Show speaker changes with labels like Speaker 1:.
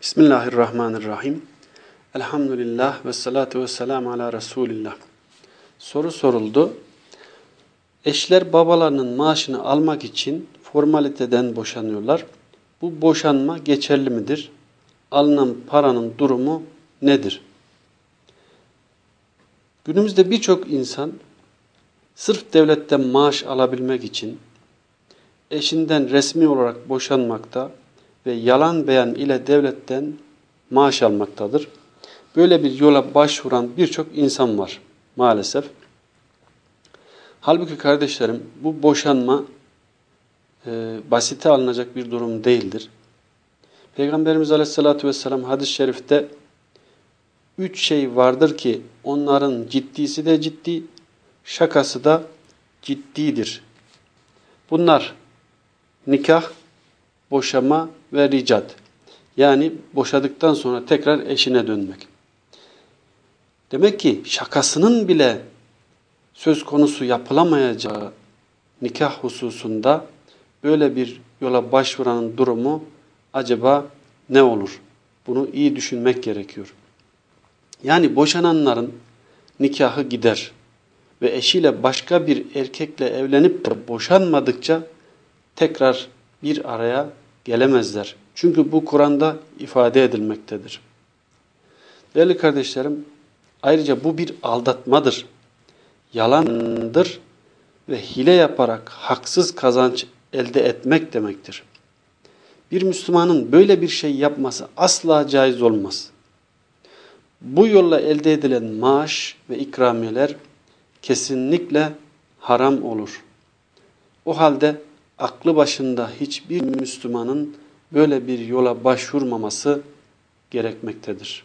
Speaker 1: Bismillahirrahmanirrahim. Elhamdülillah ve salatu ve selamu ala Resulillah. Soru soruldu. Eşler babalarının maaşını almak için formaliteden boşanıyorlar. Bu boşanma geçerli midir? Alınan paranın durumu nedir? Günümüzde birçok insan sırf devletten maaş alabilmek için eşinden resmi olarak boşanmakta ve yalan beyan ile devletten maaş almaktadır. Böyle bir yola başvuran birçok insan var maalesef. Halbuki kardeşlerim bu boşanma e, basite alınacak bir durum değildir. Peygamberimiz Aleyhisselatü Vesselam hadis-i şerifte üç şey vardır ki onların ciddisi de ciddi, şakası da ciddidir. Bunlar nikah, boşama ve ricat. Yani boşadıktan sonra tekrar eşine dönmek. Demek ki şakasının bile söz konusu yapılamayacağı nikah hususunda böyle bir yola başvuranın durumu acaba ne olur? Bunu iyi düşünmek gerekiyor. Yani boşananların nikahı gider ve eşiyle başka bir erkekle evlenip de boşanmadıkça tekrar bir araya gelemezler. Çünkü bu Kur'an'da ifade edilmektedir. Değerli kardeşlerim, ayrıca bu bir aldatmadır. Yalandır ve hile yaparak haksız kazanç elde etmek demektir. Bir Müslümanın böyle bir şey yapması asla caiz olmaz. Bu yolla elde edilen maaş ve ikramiyeler kesinlikle haram olur. O halde aklı başında hiçbir Müslümanın böyle bir yola başvurmaması gerekmektedir.